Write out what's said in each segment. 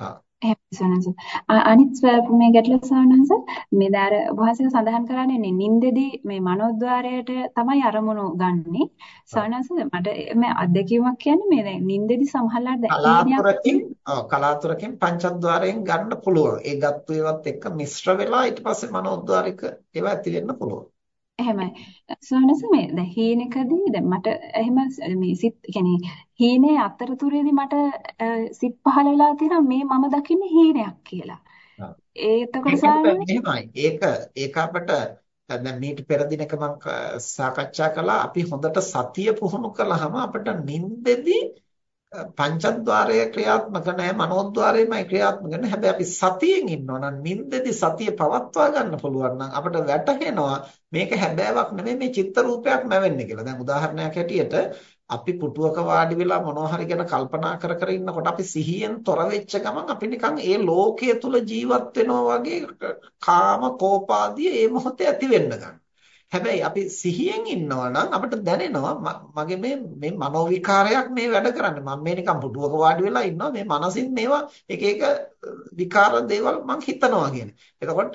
ආ එහෙම සනස අනිත් මේ ගැටලුව සනස මේ දාර වහන්සේ සඳහන් කරන්නේ නින්දෙදී මේ මනෝද්වාරයට තමයි අරමුණු ගන්නෙ. සනස මට මේ අත්දැකීමක් කියන්නේ මේ දැන් නින්දෙදී සමහරලාට කලාතුරකින් ඔව් කලාතුරකින් පංචද්වාරයෙන් ගන්න පුළුවන්. ඒ ගත්තු ඒවත් එක්ක මිශ්‍ර වෙලා ඊට පස්සේ මනෝද්වාරික ඒවා ඇති වෙන්න පුළුවන්. එහෙමයි. සෝනස මේ දැන් හීනෙකදී දැන් මට එහෙම මේ සිත් කියන්නේ හීනේ අතරතුරේදී මට සිත් පහළ වෙලා තියෙනවා මේ මම දකින්නේ හීනයක් කියලා. ඒ එතකොට එහෙමයි. ඒක ඒක අපිට දැන් මීට පෙර දිනක මම සාකච්ඡා කළා අපි හොඳට සතිය පුහුණු කළාම අපිට නිින්දෙදී පංචද්වාරය ක්‍රියාත්මක නැහැ මනෝද්වාරයමයි ක්‍රියාත්මක නැහැ හැබැයි අපි සතියෙන් ඉන්නවා නම් නිින්දෙදි සතිය පවත්වා ගන්න පුළුවන් නම් අපිට වැටහෙනවා මේක හැබෑවක් නෙමෙයි මේ චිත්ත රූපයක් නැවෙන්නේ කියලා. දැන් උදාහරණයක් හැටියට අපි පුටුවක වාඩි වෙලා මොනවා හරි ගැන කල්පනා කර කර ඉන්නකොට අපි සිහියෙන් තොර වෙච්ච ගමන් අපි නිකන් ඒ ලෝකයේ තුල ජීවත් වෙනවා වගේ කාම කෝපාදී ඒ මොහොතේ ඇති වෙන්න ගන්නවා. හැබැයි අපි සිහියෙන් ඉන්නවා නම් අපිට දැනෙනවා මගේ මේ මේ මනෝ විකාරයක් මේ වැඩ කරන්නේ මම මේ නිකන් පුටුවක වාඩි වෙලා ඉන්නවා මේ මනසින් මේවා එක එක විකාර දේවල් මං හිතනවා කියන්නේ. එතකොට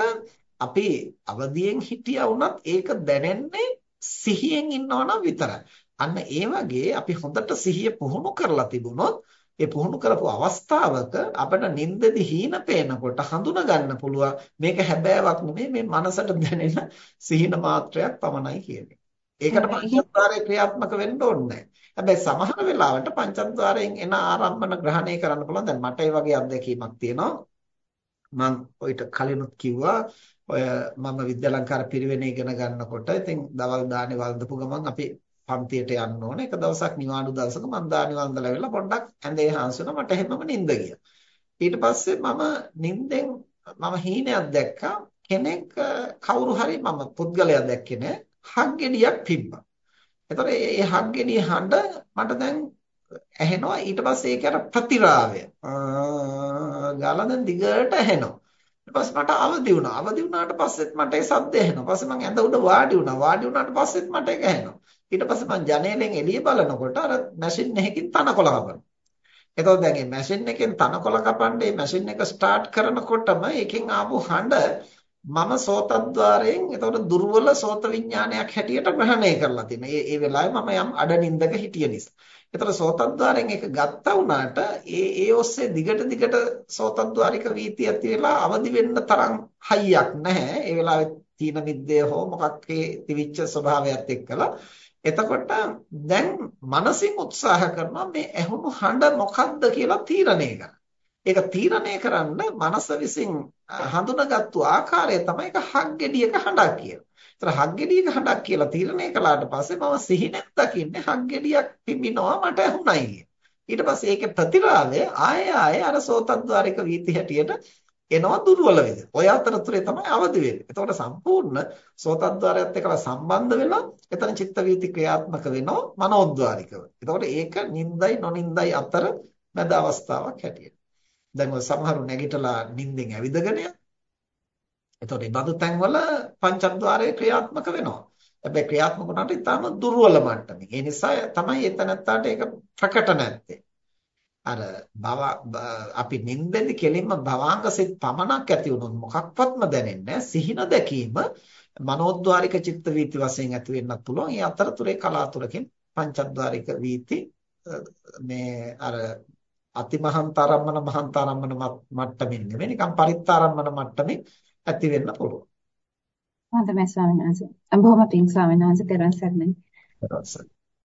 අපි අවදියෙන් හිටියා වුණත් ඒක දැනෙන්නේ සිහියෙන් ඉන්නවා නම් විතරයි. අන්න ඒ වගේ අපි හොඳට සිහිය පුහුණු කරලා තිබුණොත් ඒ පුහුණු කරපු අවස්ථාවක අපිට නිින්දෙදි හීන පේනකොට හඳුනා ගන්න පුළුවන් මේක හැබෑවක් නෙමෙයි මේ මනසට දැනෙන සිහින මාත්‍රයක් පමණයි කියන්නේ. ඒකට පංචද්වාරයේ ක්‍රියාත්මක වෙන්න ඕනේ හැබැයි සමහර වෙලාවට පංචද්වාරයෙන් එන ආරම්භන ග්‍රහණය කරන්න පුළුවන්. දැන් මට ඒ වගේ අත්දැකීමක් තියෙනවා. මම ඔයිට කලිනුත් කිව්වා ඔය මම විද්‍යාලංකාර පිරිවෙනේ ඉගෙන ගන්නකොට ඉතින් දවල් දානේ වන්දපු ගමන් අපි පන්තියට යන්න ඕන. එක දවසක් නිවාඩු දවසක මම දානි වන්දලා වෙලා පොඩ්ඩක් ඇඳේ හාන්සුණා. මට හැමම නිින්ද ගියා. ඊට පස්සේ මම නිින්දෙන් මම හීනයක් දැක්කා. කෙනෙක් කවුරු හරි මම පුද්ගලයා දැක්කේ නෑ. හග්ගෙඩියක් තිබ්බා. එතකොට මේ හග්ගෙඩිය හඬ මට දැන් ඇහෙනවා. ඊට පස්සේ ඒක අර ප්‍රතිරාවය. ගාලා දැන් දිගට ඇහෙනවා. ඊට පස්සේ මට අවදි වුණා. අවදි වුණාට පස්සෙත් මට ඒ සද්ද ඇහෙනවා. පස්සේ මම ඇඳ උඩ වාඩි වුණා. වාඩි වුණාට පස්සෙත් මට ඒක ඇහෙනවා. ඊට පස්සේ මම ජනේලෙන් එළිය බලනකොට අර මැෂින් එකකින් තනකොළ කපනවා. එතකොට දැන් මේ මැෂින් එකෙන් තනකොළ කපන්නේ මැෂින් එක ස්ටාර්ට් කරනකොටම එකෙන් ආපු හඬ මම සෝතද්්වාරයෙන් එතකොට දුර්වල සෝත විඥානයක් හැටියට ග්‍රහණය කරලා තියෙනවා. ඒ ඒ වෙලාවේ මම යම් අඩනින්දක හිටිය නිසා. එතකොට සෝතද්්වාරයෙන් එක ගත්තා වුණාට ඒ ඒ ඔස්සේ දිගට දිගට සෝතද්්වාරික වීතිය ඇති වෙලා අවදි වෙන්න තරම් හයියක් නැහැ. ඒ වෙලාවේ තීන මිද්දේ හෝ මොකක් තිවිච්ච ස්වභාවයත් එක්කලා එතකොට දැන් මනසින් උත්සාහ කරනවා මේ ඇහුණු හඬ මොකක්ද කියලා තීරණය කරන්න. ඒක තීරණය කරන්න මනස විසින් හඳුනාගත්තු ආකාරය තමයි ඒක හග්ගෙඩියක හඬක් කියලා. ඒතර හග්ගෙඩියක හඬක් කියලා තීරණය කළාට පස්සේ මම සිහිනෙන් දකින්නේ හග්ගෙඩියක් පිඹිනවා මට ඇහුණයි කියලා. ඊට පස්සේ ඒකේ ප්‍රතිරාවය ආය ආය අර සෝතද්්වාරික වීති හැටියට එනවා දුර්වල වෙද. ඔය අතරතුරේ තමයි අවදි වෙන්නේ. එතකොට සම්පූර්ණ සෝතද්්වාරයත් එක්කලා සම්බන්ධ වෙලා එතන චිත්ත වීති ක්‍රියාත්මක වෙනවා මනෝද්වාරිකව. එතකොට ඒක නින්දයි නොනින්දයි අතර මැද අවස්ථාවක් හැටියට. දැන් ඔය සමහරු නැගිටලා නිින්දෙන් ඇවිදගෙන යනවා. එතකොට මේ බඳු තැන්වල පංචද්වාරය ක්‍රියාත්මක වෙනවා. හැබැයි ක්‍රියාත්මක වුණාට ඊටම දුර්වල මට්ටමේ. ඒ නිසා තමයි එතනත්තාට ඒක ප්‍රකට නැත්තේ. අර භව අපි නින්දෙදි කෙලින්ම භවාංග සිත් පමණක් ඇති වුණොත් මොකක්වත්ම දැනෙන්නේ සිහින දැකීම මනෝද්වාරික චිත්ත වීති වශයෙන් ඇති වෙන්නත් පුළුවන්. ඒ අතරතුරේ කලාතුරකින් පංචද්වාරික වීති මේ අර අතිමහන්තරම්මන මහන්තරම්මන මට්ටමින් නෙමෙයි නිකන් පරිත්තරම්මන මට්ටමින් ඇති වෙන්න පුළුවන්. හොඳයි ස්වාමීන් වහන්සේ. බොහොම පිං ස්වාමීන් වහන්සේ දරන් සර්ණයි. දරන් සර්ණයි.